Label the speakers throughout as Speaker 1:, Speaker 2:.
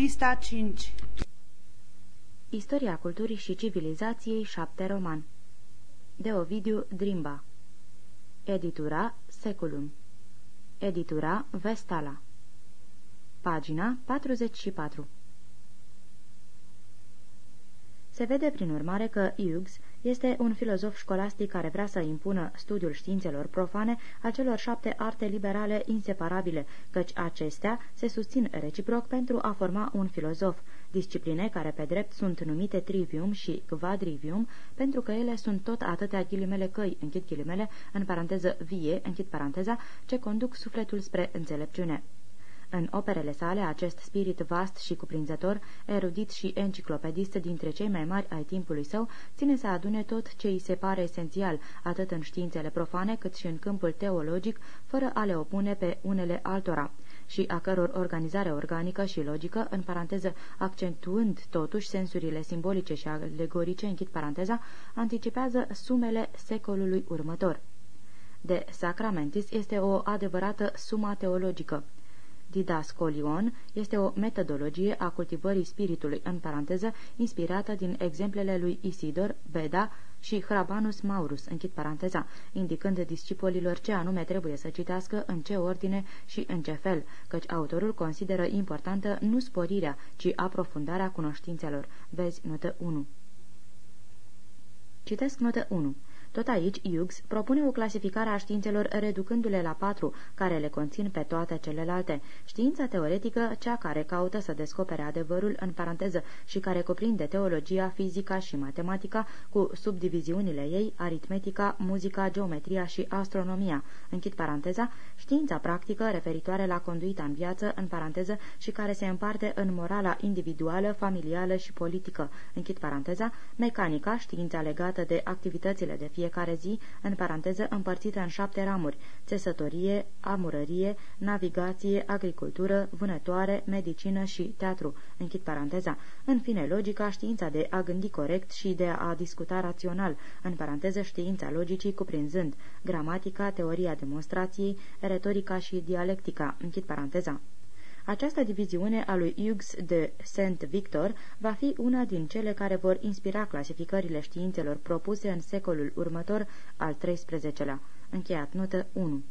Speaker 1: Pista 5
Speaker 2: Istoria culturii și civilizației 7 roman. De Ovidiu Drimba. Editura Seculum. Editura Vestala. Pagina 44 Se vede prin urmare că Hughes este un filozof școlastic care vrea să impună studiul științelor profane a celor șapte arte liberale inseparabile, căci acestea se susțin reciproc pentru a forma un filozof, discipline care pe drept sunt numite trivium și quadrivium, pentru că ele sunt tot atâtea ghilimele căi, închid ghilimele, în paranteză vie, închid paranteza, ce conduc sufletul spre înțelepciune. În operele sale, acest spirit vast și cuprinzător, erudit și enciclopedist dintre cei mai mari ai timpului său, ține să adune tot ce îi se pare esențial, atât în științele profane cât și în câmpul teologic, fără a le opune pe unele altora și a căror organizare organică și logică, în paranteză accentuând totuși sensurile simbolice și alegorice, închid paranteza, anticipează sumele secolului următor. De Sacramentis este o adevărată suma teologică. Didascolion este o metodologie a cultivării spiritului, în paranteză, inspirată din exemplele lui Isidor, Beda și Hrabanus Maurus, închid paranteza, indicând discipolilor ce anume trebuie să citească, în ce ordine și în ce fel, căci autorul consideră importantă nu sporirea, ci aprofundarea cunoștințelor. Vezi notă 1. Citesc notă 1. Tot aici, Hughes propune o clasificare a științelor reducându-le la patru, care le conțin pe toate celelalte. Știința teoretică, cea care caută să descopere adevărul, în paranteză, și care cuprinde teologia, fizica și matematica, cu subdiviziunile ei, aritmetica, muzica, geometria și astronomia. Închid paranteza, știința practică referitoare la conduita în viață, în paranteză, și care se împarte în morala individuală, familială și politică. Închid paranteza, mecanica, știința legată de activitățile de fiecare zi, în paranteză împărțită în șapte ramuri, țesătorie, amurărie, navigație, agricultură, vânătoare, medicină și teatru, închid paranteza. În fine, logica, știința de a gândi corect și de a discuta rațional, în paranteză știința logicii cuprinzând gramatica, teoria demonstrației, retorica și dialectica, închid paranteza. Această diviziune a lui Hughes de Saint Victor va fi una din cele care vor inspira clasificările științelor propuse în secolul următor al XIII-lea. Încheiat notă 1.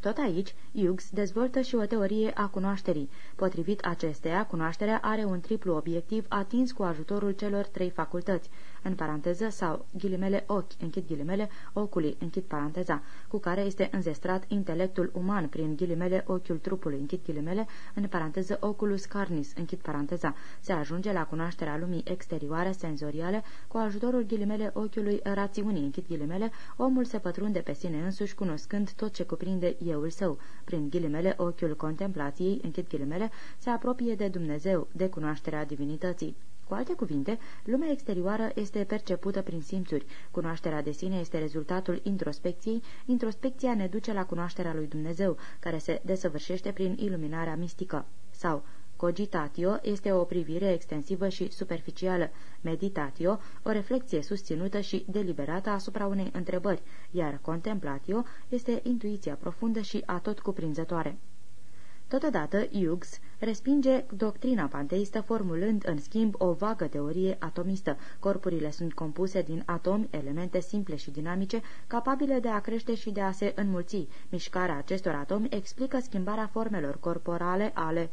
Speaker 2: Tot aici, Hughes dezvoltă și o teorie a cunoașterii. Potrivit acesteia, cunoașterea are un triplu obiectiv atins cu ajutorul celor trei facultăți, în paranteză sau ghilimele ochi, închid ghilimele, ocului, închid paranteza, cu care este înzestrat intelectul uman prin ghilimele ochiul trupului, închid ghilimele, în paranteză oculus carnis, închid paranteza. Se ajunge la cunoașterea lumii exterioare, senzoriale, cu ajutorul ghilimele ochiului rațiunii, închid ghilimele, omul se pătrunde pe sine însuși cunoscând tot ce cuprinde euul său. Prin ghilimele ochiul contemplației, închid ghilimele, se apropie de Dumnezeu, de cunoașterea divinității. Cu alte cuvinte, lumea exterioară este percepută prin simțuri, cunoașterea de sine este rezultatul introspecției, introspecția ne duce la cunoașterea lui Dumnezeu, care se desăvârșește prin iluminarea mistică. Sau, Cogitatio este o privire extensivă și superficială, meditatio o reflexie susținută și deliberată asupra unei întrebări, iar contemplatio este intuiția profundă și atot cuprinzătoare. Totodată, Hughes respinge doctrina panteistă formulând în schimb o vagă teorie atomistă. Corpurile sunt compuse din atomi, elemente simple și dinamice, capabile de a crește și de a se înmulți. Mișcarea acestor atomi explică schimbarea formelor corporale ale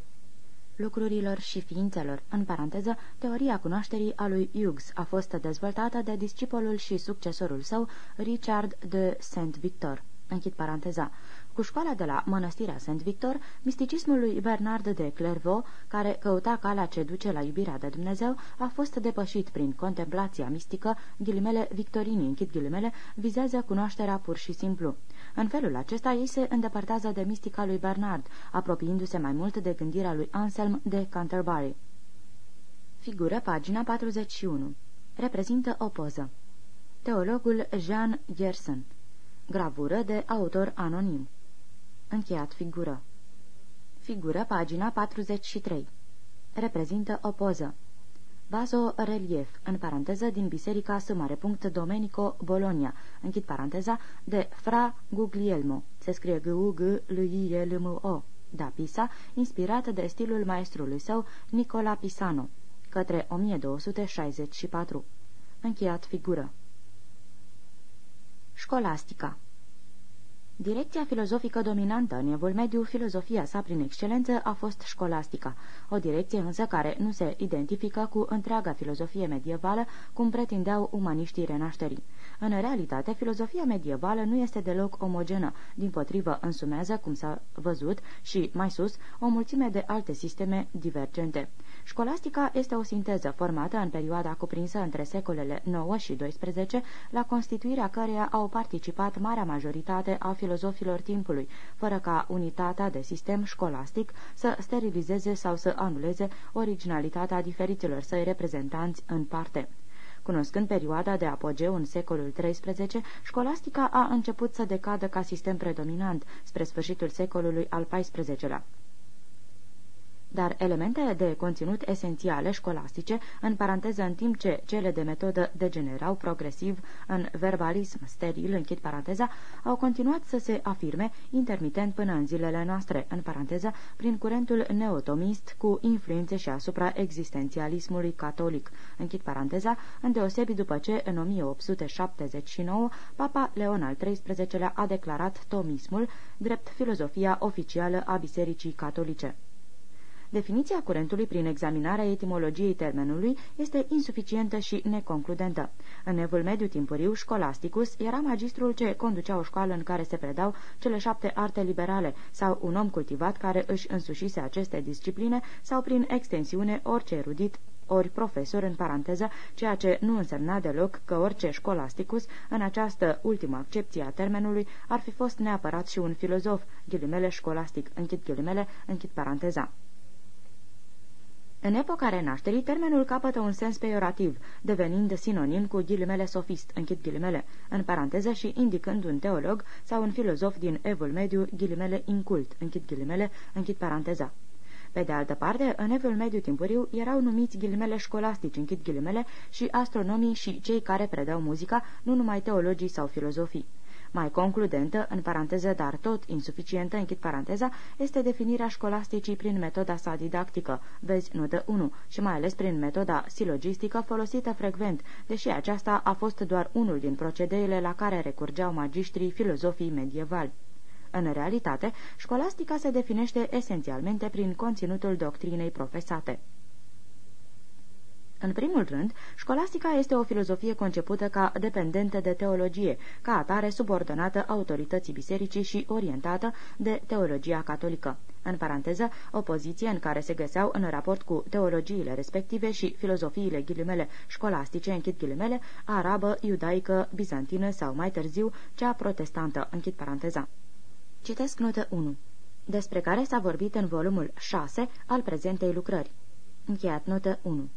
Speaker 2: lucrurilor și ființelor. În paranteză, teoria cunoașterii a lui Hughes a fost dezvoltată de discipolul și succesorul său, Richard de Saint-Victor. Închid paranteza. Cu școala de la Mănăstirea Saint-Victor, misticismul lui Bernard de Clairvaux, care căuta calea ce duce la iubirea de Dumnezeu, a fost depășit prin contemplația mistică, ghilimele victorinii, închid ghilimele, vizează cunoașterea pur și simplu. În felul acesta, ei se îndepărtează de mistica lui Bernard, apropiindu-se mai mult de gândirea lui Anselm de Canterbury. Figură pagina 41. Reprezintă o poză. Teologul Jean Gerson Gravură de autor anonim Încheiat figură. Figură, pagina 43. Reprezintă o poză. Vaso-relief, în paranteză, din Biserica S. Domenico Bologna, închid paranteza, de Fra Guglielmo. Se scrie g u g l i l m o da Pisa, inspirat de stilul maestrului său, Nicola Pisano, către 1264. Încheiat figură. Școlastica Direcția filozofică dominantă în evul mediu, filozofia sa prin excelență, a fost școlastica, o direcție însă care nu se identifică cu întreaga filozofie medievală, cum pretindeau umaniștii renașterii. În realitate, filozofia medievală nu este deloc omogenă, din potrivă însumează, cum s-a văzut, și, mai sus, o mulțime de alte sisteme divergente. Școlastica este o sinteză formată în perioada cuprinsă între secolele 9 și 12, la constituirea căreia au participat marea majoritate a filozofilor timpului, fără ca unitatea de sistem școlastic să sterilizeze sau să anuleze originalitatea diferiților săi reprezentanți în parte. Cunoscând perioada de apogeu în secolul XIII, școlastica a început să decadă ca sistem predominant spre sfârșitul secolului al XIV-lea dar elemente de conținut esențiale școlastice, în paranteză în timp ce cele de metodă degenerau progresiv în verbalism steril, închid paranteza, au continuat să se afirme intermitent până în zilele noastre, în paranteză, prin curentul neotomist cu influențe și asupra existențialismului catolic, închid paranteza, îndeosebi după ce, în 1879, Papa Leon al XIII-lea a declarat tomismul drept filozofia oficială a Bisericii Catolice. Definiția curentului prin examinarea etimologiei termenului este insuficientă și neconcludentă. În evul mediu timpuriu, Scholasticus era magistrul ce conducea o școală în care se predau cele șapte arte liberale sau un om cultivat care își însușise aceste discipline sau prin extensiune orice erudit ori profesor în paranteză, ceea ce nu însemna deloc că orice școlasticus, în această ultimă accepție a termenului, ar fi fost neapărat și un filozof, ghilimele școlastic, închid ghilimele, închid paranteza. În epoca renașterii, termenul capătă un sens peiorativ, devenind sinonim cu ghilimele sofist, închid ghilimele, în paranteză și indicând un teolog sau un filozof din evul mediu, ghilimele incult, închid ghilimele, închid paranteza. Pe de altă parte, în evul mediu timpuriu erau numiți ghilimele școlastici, închid ghilimele, și astronomii și cei care predau muzica, nu numai teologii sau filozofii. Mai concludentă, în paranteză, dar tot insuficientă, închid paranteza, este definirea școlasticii prin metoda sa didactică, vezi notă 1, și mai ales prin metoda silogistică folosită frecvent, deși aceasta a fost doar unul din procedeile la care recurgeau magiștrii filozofii medievali. În realitate, școlastica se definește esențialmente prin conținutul doctrinei profesate. În primul rând, școlastica este o filozofie concepută ca dependentă de teologie, ca atare subordonată autorității bisericii și orientată de teologia catolică. În paranteză, o poziție în care se găseau în raport cu teologiile respective și filozofiile ghilimele școlastice, închid ghilimele, arabă, iudaică, bizantină sau mai târziu, cea protestantă, închid paranteza. Citesc notă 1, despre care s-a vorbit în volumul 6 al prezentei lucrări. Încheiat notă 1.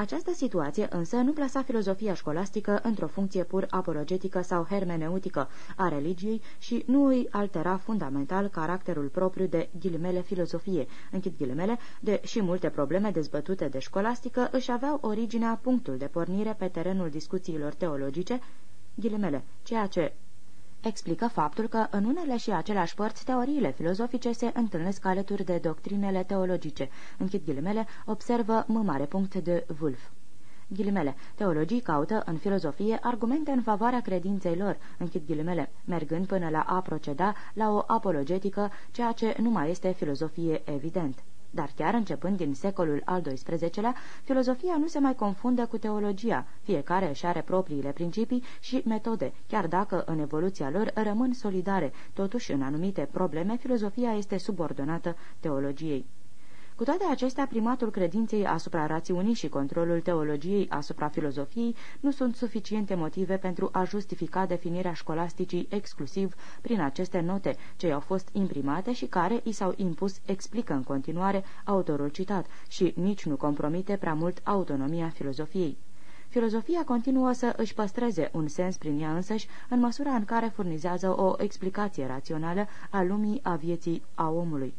Speaker 2: Această situație însă nu plasa filozofia școlastică într-o funcție pur apologetică sau hermeneutică a religiei și nu îi altera fundamental caracterul propriu de ghilimele filozofie, închid ghilimele, de și multe probleme dezbătute de școlastică își aveau originea punctul de pornire pe terenul discuțiilor teologice, ghilimele, ceea ce explică faptul că în unele și aceleași părți teoriile filozofice se întâlnesc alături de doctrinele teologice. Închid ghilimele, observă m mare punct de Wolf. Ghilimele, teologii caută în filozofie argumente în favoarea credinței lor, închid ghilimele, mergând până la a proceda la o apologetică, ceea ce nu mai este filozofie evident. Dar chiar începând din secolul al XII-lea, filozofia nu se mai confundă cu teologia, fiecare își are propriile principii și metode, chiar dacă în evoluția lor rămân solidare, totuși în anumite probleme filozofia este subordonată teologiei. Cu toate acestea, primatul credinței asupra rațiunii și controlul teologiei asupra filozofiei nu sunt suficiente motive pentru a justifica definirea școlasticii exclusiv prin aceste note, ce au fost imprimate și care i s-au impus, explică în continuare autorul citat și nici nu compromite prea mult autonomia filozofiei. Filozofia continuă să își păstreze un sens prin ea însăși, în măsura în care furnizează o explicație rațională a lumii, a vieții, a omului.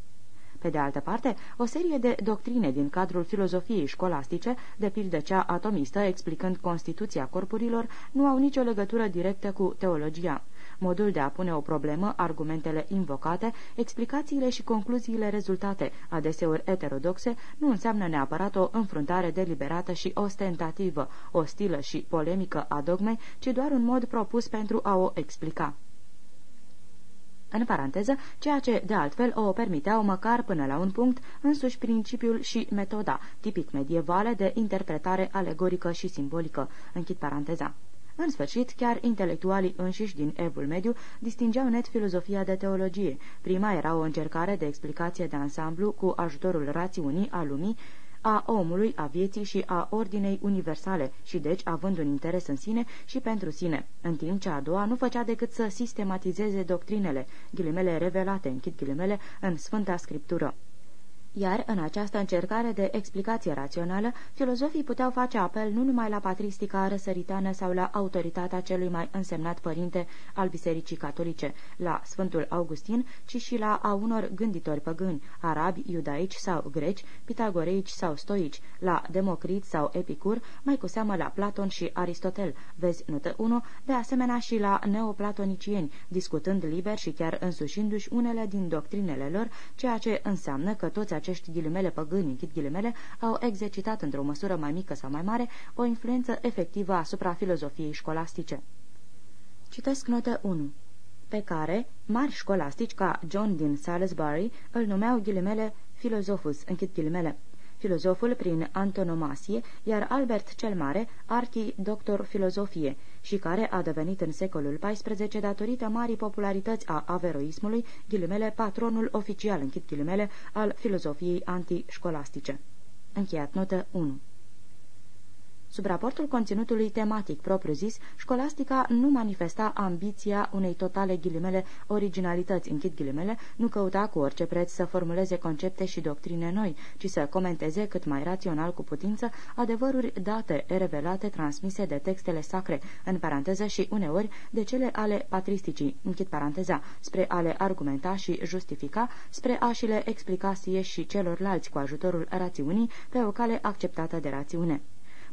Speaker 2: Pe de altă parte, o serie de doctrine din cadrul filozofiei școlastice, de pildă cea atomistă explicând constituția corpurilor, nu au nicio legătură directă cu teologia. modul de a pune o problemă, argumentele invocate, explicațiile și concluziile rezultate, adeseori heterodoxe, nu înseamnă neapărat o înfruntare deliberată și ostentativă, ostilă și polemică a dogmei, ci doar un mod propus pentru a o explica în paranteză, ceea ce, de altfel, o permiteau măcar până la un punct însuși principiul și metoda, tipic medievale de interpretare alegorică și simbolică, închid paranteza. În sfârșit, chiar intelectualii înșiși din Evul Mediu distingeau net filozofia de teologie. Prima era o încercare de explicație de ansamblu cu ajutorul rațiunii a lumii, a omului, a vieții și a ordinei universale și deci având un interes în sine și pentru sine, în timp ce a doua nu făcea decât să sistematizeze doctrinele, ghilimele revelate, închid ghilimele, în Sfânta Scriptură. Iar în această încercare de explicație rațională, filozofii puteau face apel nu numai la patristica răsăritană sau la autoritatea celui mai însemnat părinte al Bisericii Catolice, la Sfântul Augustin, ci și la a unor gânditori păgâni, arabi, iudaici sau greci, pitagoreici sau stoici, la Democrit sau Epicur, mai cu seamă la Platon și Aristotel, vezi notă 1, de asemenea și la neoplatonicieni, discutând liber și chiar însușindu-și unele din doctrinele lor, ceea ce înseamnă că toți acești ghilimele păgâni, închid ghilimele, au exercitat într-o măsură mai mică sau mai mare o influență efectivă asupra filozofiei școlastice. Citesc notă 1 pe care mari școlastici ca John din Salisbury îl numeau ghilimele filozofus, închid ghilimele filozoful prin antonomasie, iar Albert cel Mare, archi-doctor filozofie, și care a devenit în secolul XIV datorită marii popularități a averoismului, ghilimele patronul oficial, închid ghilimele, al filozofiei antișcolastice. Încheiat notă 1 Sub raportul conținutului tematic propriu-zis, școlastica nu manifesta ambiția unei totale ghilimele originalități, închid ghilimele, nu căuta cu orice preț să formuleze concepte și doctrine noi, ci să comenteze cât mai rațional cu putință adevăruri date, revelate, transmise de textele sacre, în paranteză și uneori de cele ale patristicii, închid paranteza, spre a le argumenta și justifica, spre a și le explica sie și celorlalți cu ajutorul rațiunii pe o cale acceptată de rațiune.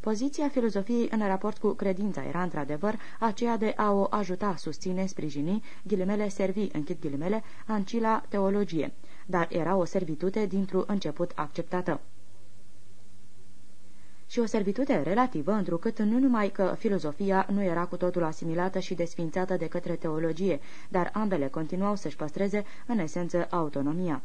Speaker 2: Poziția filozofiei în raport cu credința era într-adevăr aceea de a o ajuta, susține, sprijini, ghilimele servi, închid ghilimele, ancila teologie, dar era o servitute dintr-un început acceptată și o servitute relativă, întrucât nu numai că filozofia nu era cu totul asimilată și desfințată de către teologie, dar ambele continuau să-și păstreze, în esență, autonomia.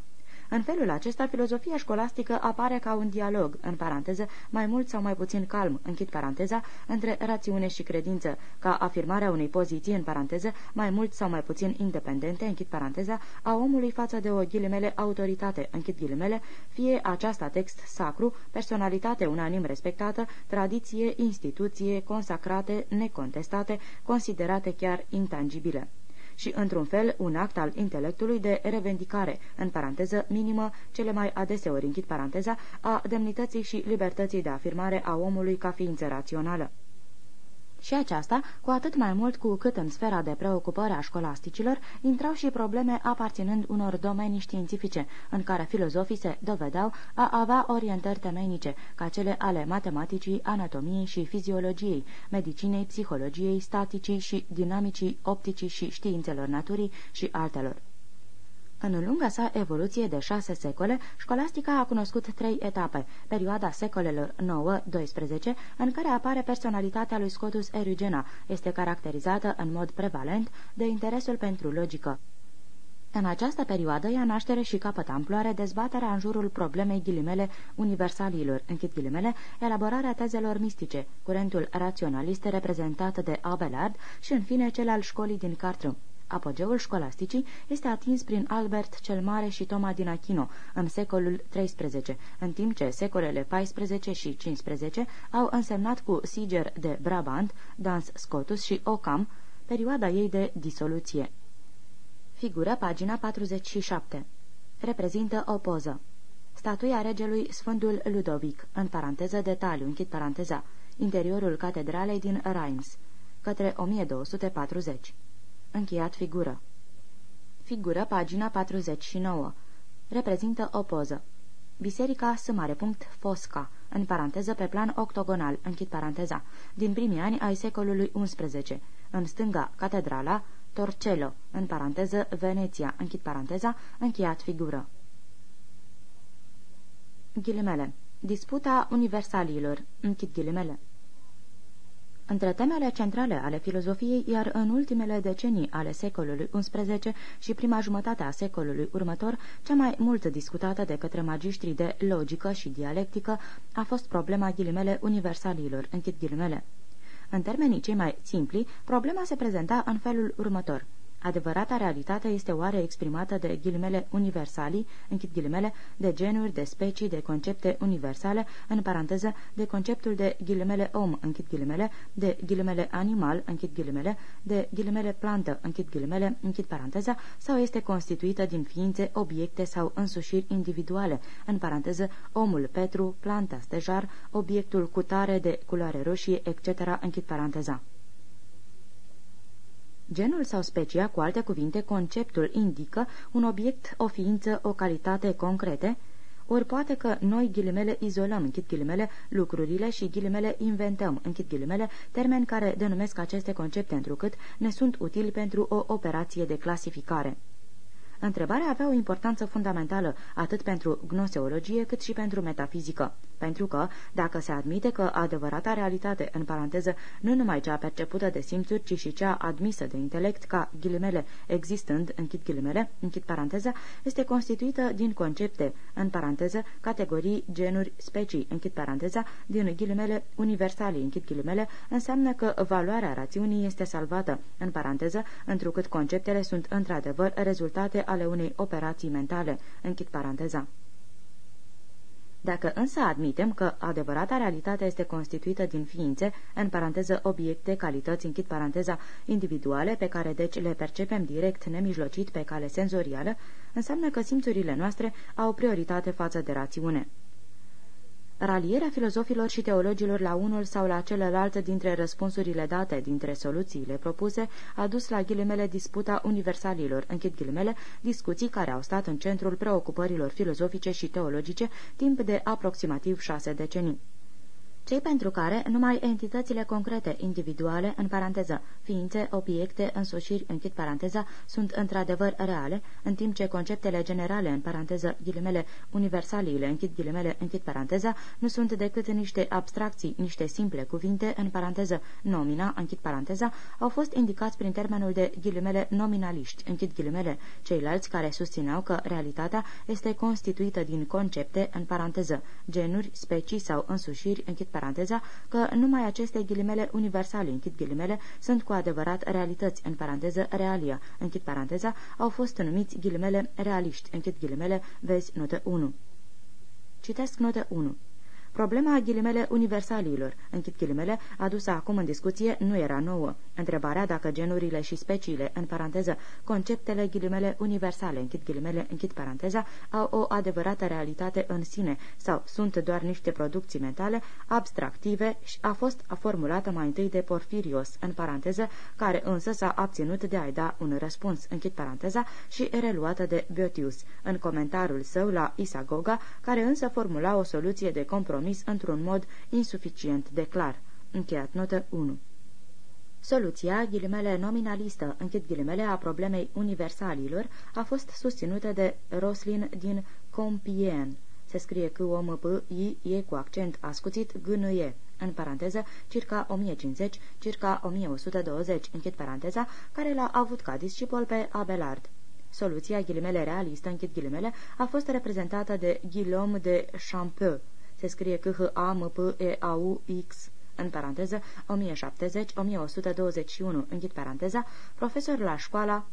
Speaker 2: În felul acesta, filozofia școlastică apare ca un dialog, în paranteză, mai mult sau mai puțin calm, închid paranteza, între rațiune și credință, ca afirmarea unei poziții, în paranteză, mai mult sau mai puțin independente, închid paranteza, a omului față de o ghilimele autoritate, închid ghilimele, fie aceasta text sacru, personalitate unanim respectată, tradiție, instituție, consacrate, necontestate, considerate chiar intangibile și, într-un fel, un act al intelectului de revendicare, în paranteză minimă, cele mai adeseori închid paranteza, a demnității și libertății de afirmare a omului ca ființă rațională. Și aceasta, cu atât mai mult cu cât în sfera de preocupare a școlasticilor intrau și probleme aparținând unor domenii științifice, în care filozofii se dovedeau a avea orientări temeinice, ca cele ale matematicii, anatomiei și fiziologiei, medicinei, psihologiei, staticii și dinamicii, opticii și științelor naturii și altelor. În lunga sa evoluție de șase secole, școlastica a cunoscut trei etape, perioada secolelor 9-12, în care apare personalitatea lui Scotus Erugena, este caracterizată în mod prevalent de interesul pentru logică. În această perioadă ia naștere și capăt amploare dezbaterea în jurul problemei ghilimele universalilor, închid ghilimele, elaborarea tezelor mistice, curentul raționalist reprezentat de Abelard și, în fine, cel al școlii din Cartrum. Apogeul școlasticii este atins prin Albert cel Mare și Toma din Achino în secolul XIII, în timp ce secolele XIV și XV au însemnat cu Siger de Brabant, Dans Scotus și Ockham perioada ei de disoluție. Figură pagina 47. Reprezintă o poză. Statuia regelui Sfântul Ludovic, în paranteză detaliu, închid paranteza, interiorul catedralei din Reims, către 1240. Încheiat figură. Figură, pagina 49. Reprezintă o poză. Biserica S. Fosca, în paranteză pe plan octogonal, închid paranteza, din primii ani ai secolului XI. În stânga, catedrala, Torcello, în paranteză Veneția, închid paranteza, încheiat figură. Ghilimele. Disputa universalilor, închid ghilimele. Între temele centrale ale filozofiei, iar în ultimele decenii ale secolului XI și prima jumătate a secolului următor, cea mai mult discutată de către magiștrii de logică și dialectică a fost problema ghilimele universalilor, închid ghilimele. În termenii cei mai simpli, problema se prezenta în felul următor – Adevărata realitate este oare exprimată de ghilimele universali, închid ghilimele, de genuri, de specii, de concepte universale, în paranteză, de conceptul de ghilimele om, închid ghilimele, de ghilimele animal, închid ghilimele, de ghilimele plantă, închid ghilimele, închid paranteza, sau este constituită din ființe, obiecte sau însușiri individuale, în paranteză, omul, Petru, planta, stejar, obiectul cutare de culoare roșie, etc., închid paranteza. Genul sau specia, cu alte cuvinte, conceptul indică un obiect, o ființă, o calitate concrete, ori poate că noi ghilimele izolăm, închid ghilimele, lucrurile și ghilimele inventăm, închid ghilimele, termeni care denumesc aceste concepte întrucât ne sunt utili pentru o operație de clasificare. Întrebarea avea o importanță fundamentală atât pentru gnoseologie cât și pentru metafizică, pentru că, dacă se admite că adevărata realitate, în paranteză, nu numai cea percepută de simțuri, ci și cea admisă de intelect ca ghilimele existând, închid ghilimele, închid paranteza, este constituită din concepte, în paranteză, categorii, genuri, specii, închid paranteza, din ghilimele universale, închid ghilimele, înseamnă că valoarea rațiunii este salvată, în paranteză, întrucât conceptele sunt într-adevăr rezultate ale unei operații mentale. Închid paranteza. Dacă însă admitem că adevărata realitate este constituită din ființe, în paranteză obiecte, calități, închid paranteza, individuale, pe care deci le percepem direct, nemijlocit, pe cale senzorială, înseamnă că simțurile noastre au prioritate față de rațiune. Ralierea filozofilor și teologilor la unul sau la celălalt dintre răspunsurile date, dintre soluțiile propuse, a dus la ghilimele disputa universalilor, închid ghilimele, discuții care au stat în centrul preocupărilor filozofice și teologice timp de aproximativ șase decenii cei pentru care numai entitățile concrete, individuale, în paranteză, ființe, obiecte, însușiri, închid paranteza, sunt într-adevăr reale, în timp ce conceptele generale, în paranteză, ghilimele, universaliile, închid ghilimele, închid paranteza, nu sunt decât niște abstracții, niște simple cuvinte, în paranteză, nomina, închid paranteza, au fost indicați prin termenul de ghilimele nominaliști, închid ghilimele, ceilalți care susțineau că realitatea este constituită din concepte, în paranteză, genuri, specii sau însușiri, închid paranteza, că numai aceste ghilimele universale, închid ghilimele, sunt cu adevărat realități, în paranteză realia, închid paranteza, au fost numiți ghilimele realiști, închid ghilimele, vezi notă 1. Citesc notă 1. Problema ghilimele universalilor, închid ghilimele, adusă acum în discuție, nu era nouă. Întrebarea dacă genurile și speciile, în paranteză, conceptele ghilimele universale, închid ghilimele, închid paranteza, au o adevărată realitate în sine sau sunt doar niște producții mentale abstractive și a fost formulată mai întâi de Porfirios, în paranteză, care însă s-a abținut de a-i da un răspuns, închid paranteza, și reluată de Boetius, în comentariul său la Isagoga, care însă formula o soluție de compromis compromis într-un mod insuficient de clar. Încheiat notă 1. Soluția, ghilimele nominalistă, închid ghilimele, a problemei universalilor, a fost susținută de Roslin din Compiègne. Se scrie că o m p i e cu accent ascuțit g n e în paranteză, circa 1050, circa 1120, închid paranteza, care l-a avut ca discipol pe Abelard. Soluția, ghilimele realistă, închid ghilimele, a fost reprezentată de Guillaume de Champeux, se scrie c h a m p e a u x în paranteză 1070-1121, închid paranteza, profesor la școala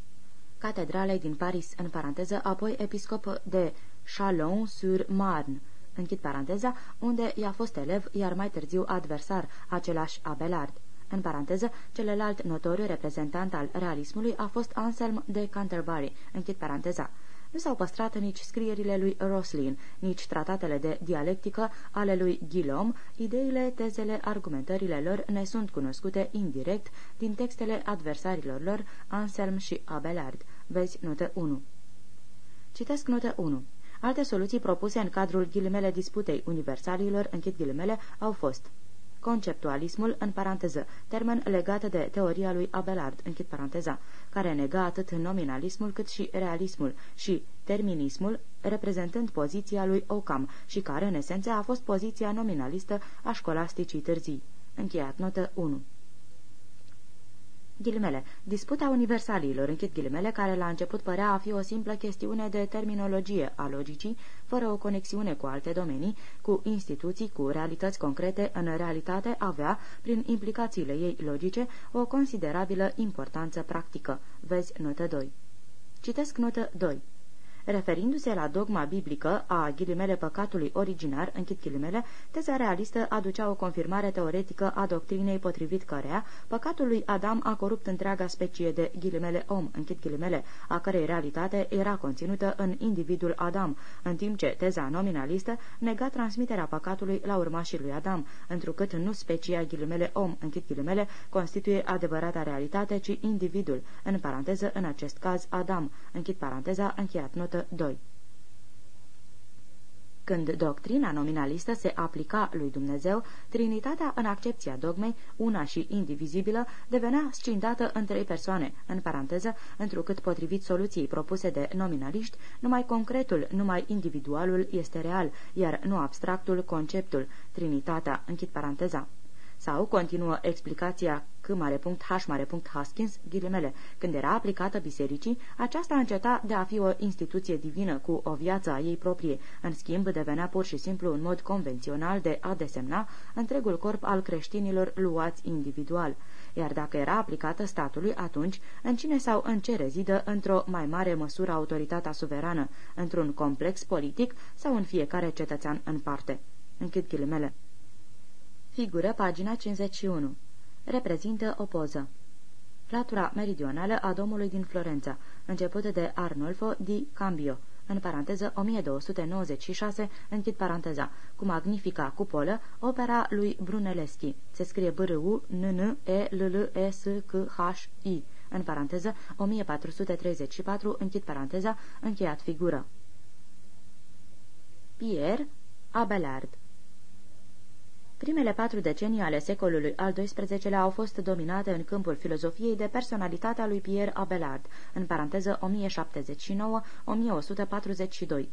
Speaker 2: Catedralei din Paris, în paranteză, apoi episcop de Chalon-sur-Marne, închid paranteza, unde i-a fost elev, iar mai târziu adversar, același Abelard. În paranteză, celălalt notoriu reprezentant al realismului a fost Anselm de Canterbury, închid paranteza. Nu s-au păstrat nici scrierile lui Roslin, nici tratatele de dialectică ale lui Guillaume, ideile, tezele, argumentările lor ne sunt cunoscute indirect din textele adversarilor lor, Anselm și Abelard. Vezi notă 1. Citesc notă 1. Alte soluții propuse în cadrul ghilimele disputei universalilor, închid ghilimele, au fost conceptualismul, în paranteză, termen legat de teoria lui Abelard, închid paranteza, care nega atât nominalismul cât și realismul și terminismul, reprezentând poziția lui Ockham și care, în esență, a fost poziția nominalistă a școlasticii târzii. Încheiat notă 1 Ghilimele. Disputa universalilor, închid ghilimele, care la început părea a fi o simplă chestiune de terminologie a logicii, fără o conexiune cu alte domenii, cu instituții, cu realități concrete, în realitate avea, prin implicațiile ei logice, o considerabilă importanță practică. Vezi notă 2. Citesc notă 2. Referindu-se la dogma biblică a ghilimele păcatului originar, închid ghilimele, teza realistă aducea o confirmare teoretică a doctrinei potrivit cărea păcatul lui Adam a corupt întreaga specie de ghilimele om, închid ghilimele, a cărei realitate era conținută în individul Adam, în timp ce teza nominalistă nega transmiterea păcatului la urmașii lui Adam, întrucât nu specia ghilimele om, închid ghilimele, constituie adevărata realitate, ci individul, în paranteză, în acest caz Adam, închid paranteza, încheiat not notă 2. Când doctrina nominalistă se aplica lui Dumnezeu, Trinitatea, în accepția dogmei, una și indivizibilă, devenea scindată în trei persoane, în paranteză, întrucât potrivit soluției propuse de nominaliști, numai concretul, numai individualul este real, iar nu abstractul, conceptul, Trinitatea, închid paranteza. Sau, continuă explicația C mare punct H mare punct Haskins, ghilimele, când era aplicată bisericii, aceasta înceta de a fi o instituție divină cu o viață a ei proprie, în schimb devenea pur și simplu un mod convențional de a desemna întregul corp al creștinilor luați individual. Iar dacă era aplicată statului, atunci, în cine sau în ce rezidă într-o mai mare măsură autoritatea suverană, într-un complex politic sau în fiecare cetățean în parte. Închid ghilimele. Figură pagina 51. Reprezintă o poză. Latura meridională a domului din Florența, începută de Arnolfo di Cambio, în paranteză 1296, închid paranteza, cu magnifica cupolă, opera lui Brunelleschi. Se scrie b r u n n e l l e s c h i în paranteză 1434, închid paranteza, încheiat figură. Pierre Abelard Primele patru decenii ale secolului al XII-lea au fost dominate în câmpul filozofiei de personalitatea lui Pierre Abelard, în paranteză 1079-1142,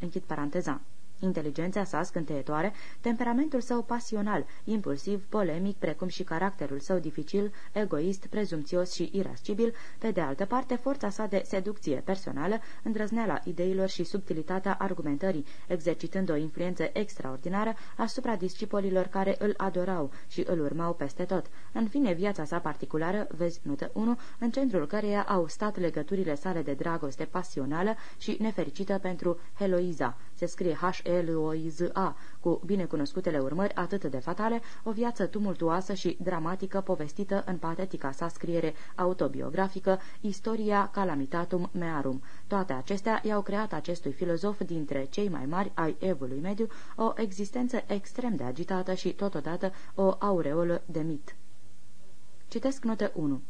Speaker 2: închid paranteza inteligența sa scânteietoare, temperamentul său pasional, impulsiv, polemic, precum și caracterul său dificil, egoist, prezumțios și irascibil, pe de altă parte forța sa de seducție personală, îndrăzneala ideilor și subtilitatea argumentării, exercitând o influență extraordinară asupra discipolilor care îl adorau și îl urmau peste tot. În fine, viața sa particulară, vezi notă 1, în centrul căreia au stat legăturile sale de dragoste pasională și nefericită pentru Heloiza. Se scrie h L-O-I-Z-A, cu binecunoscutele urmări atât de fatale, o viață tumultuoasă și dramatică povestită în patetica sa scriere autobiografică, Istoria Calamitatum Mearum. Toate acestea i-au creat acestui filozof dintre cei mai mari ai evului mediu o existență extrem de agitată și totodată o aureolă de mit. Citesc notă 1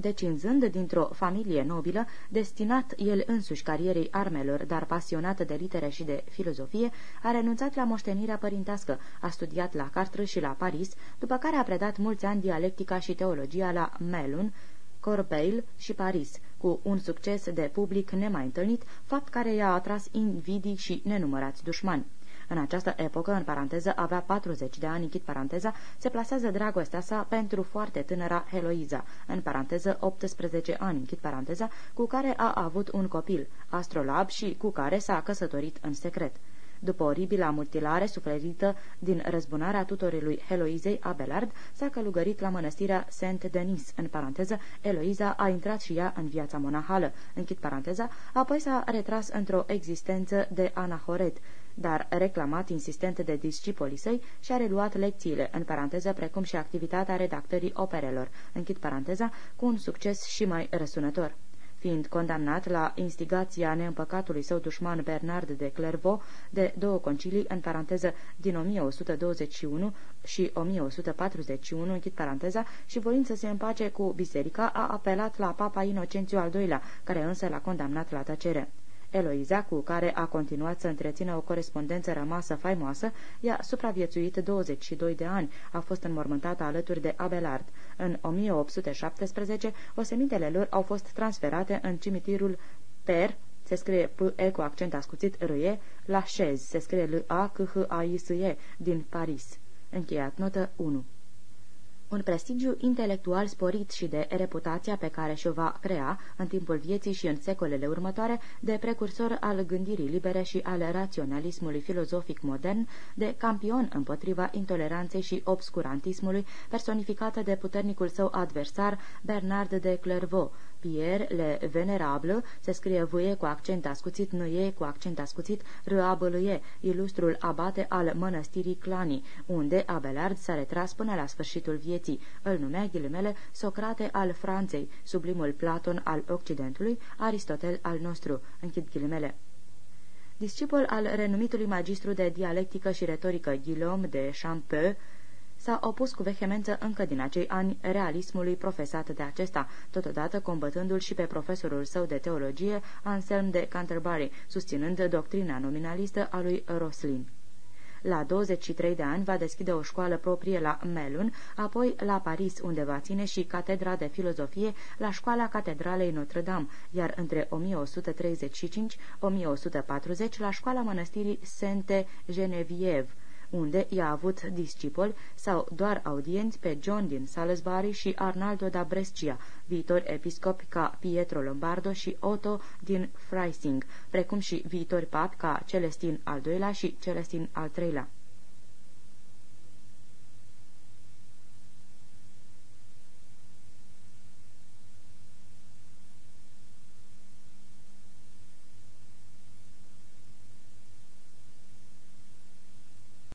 Speaker 2: decinzând dintr-o familie nobilă, destinat el însuși carierei armelor, dar pasionat de litere și de filozofie, a renunțat la moștenirea părintească, a studiat la Cartre și la Paris, după care a predat mulți ani dialectica și teologia la Melun, Corbeil și Paris, cu un succes de public nemai întâlnit, fapt care i-a atras invidii și nenumărați dușmani. În această epocă, în paranteză, avea 40 de ani, închid paranteza, se plasează dragostea sa pentru foarte tânăra Heloiza, în paranteză 18 ani, închid paranteza, cu care a avut un copil, astrolab și cu care s-a căsătorit în secret. După oribila mutilare suferită din răzbunarea tutorului Heloizei Abelard, s-a călugărit la mănăstirea Saint-Denis, în paranteză, Eloiza a intrat și ea în viața monahală, închid paranteza, apoi s-a retras într-o existență de anahoret, dar reclamat insistent de discipolii săi și a reluat lecțiile, în paranteză, precum și activitatea redactării operelor, închid paranteza, cu un succes și mai răsunător fiind condamnat la instigația neîmpăcatului său dușman Bernard de Clairvaux de două concilii, în paranteză, din 1121 și 1141, închid paranteza, și voind să se împace cu biserica, a apelat la papa Inocențiu al II-lea, care însă l-a condamnat la tăcere. Eloiza, cu care a continuat să întrețină o corespondență rămasă faimoasă, i-a supraviețuit 22 de ani, a fost înmormântată alături de Abelard. În 1817, osemintele lor au fost transferate în cimitirul Per, se scrie P-E cu accent ascuțit r -E, la Chez, se scrie L-A-C-H-A-I-S-E, din Paris. Încheiat notă 1 un prestigiu intelectual sporit și de reputația pe care și-o va crea în timpul vieții și în secolele următoare de precursor al gândirii libere și al raționalismului filozofic modern, de campion împotriva intoleranței și obscurantismului, personificată de puternicul său adversar Bernard de Clairvaux, Pierre le Venerable, se scrie vâie cu accent ascuțit, nâie cu accent ascuțit, râabălâie, ilustrul abate al mănăstirii Clani, unde Abelard s-a retras până la sfârșitul vieții. Îl numea ghilimele Socrate al Franței, sublimul Platon al Occidentului, Aristotel al nostru. Închid ghilimele discipol al renumitului magistru de dialectică și retorică Guillaume de Champeux, s-a opus cu vehemență încă din acei ani realismului profesat de acesta, totodată combătându-l și pe profesorul său de teologie, Anselm de Canterbury, susținând doctrina nominalistă a lui Roslin. La 23 de ani va deschide o școală proprie la Melun, apoi la Paris, unde va ține și catedra de filozofie la școala Catedralei Notre-Dame, iar între 1135-1140 la școala mănăstirii Sainte Genevieve, unde i-a avut discipoli sau doar audienți pe John din Salisbury și Arnaldo da Brescia, viitori episcopi ca Pietro Lombardo și Otto din Freising, precum și viitori papi ca Celestin al II-lea și Celestin al III-lea.